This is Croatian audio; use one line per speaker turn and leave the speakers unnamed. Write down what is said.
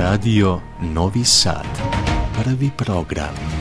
Radio Novi Sad. Prvi program.